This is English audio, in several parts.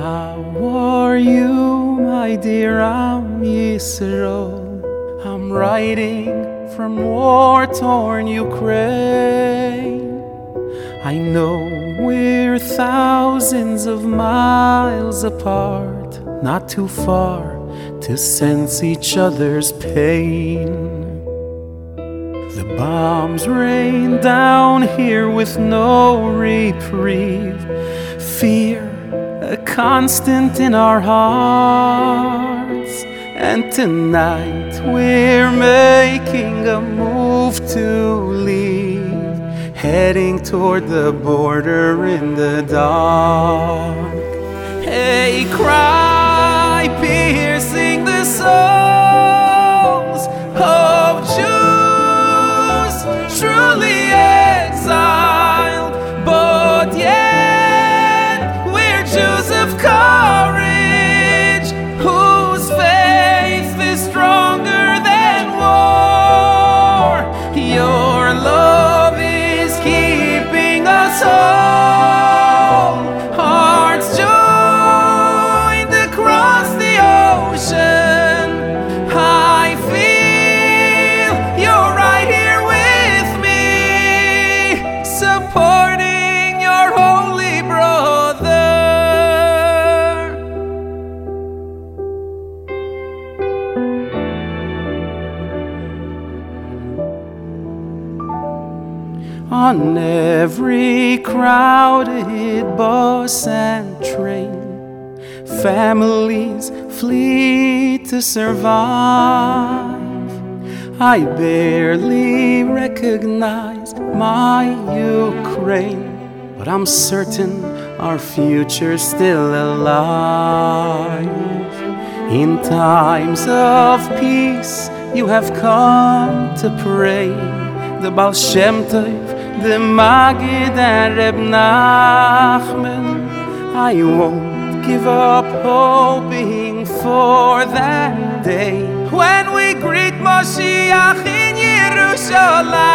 How are you, my dear Am Yisroel? I'm writing from war-torn Ukraine. I know we're thousands of miles apart, not too far to sense each other's pain. The bombs rain down here with no reprieve. Fear a constant in our hearts. And tonight we're making a move to leave, heading toward the border in the dark. Hey, cry, piercing the souls keeping On every crowded bus and train, families flee to survive. I barely recognize my Ukraine, but I'm certain our future's still alive. In times of peace, you have come to pray. The Baal Shem Tov, the Magid and Reb Nachman. I won't give up hoping for that day when we greet Moshiach in Yerushalayim.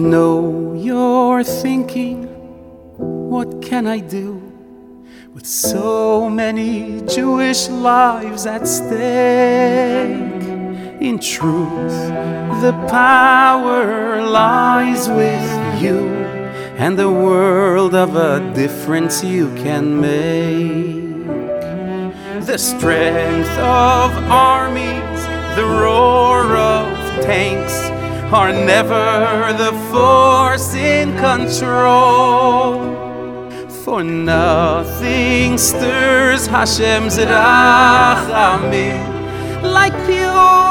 Know you're thinking, what can I do with so many Jewish lives at stake? In truth, the power lies with you and the world of a difference you can make. The strength of armies, the roar of tanks are never the force in control. For nothing stirs Hashem's rachamim like pure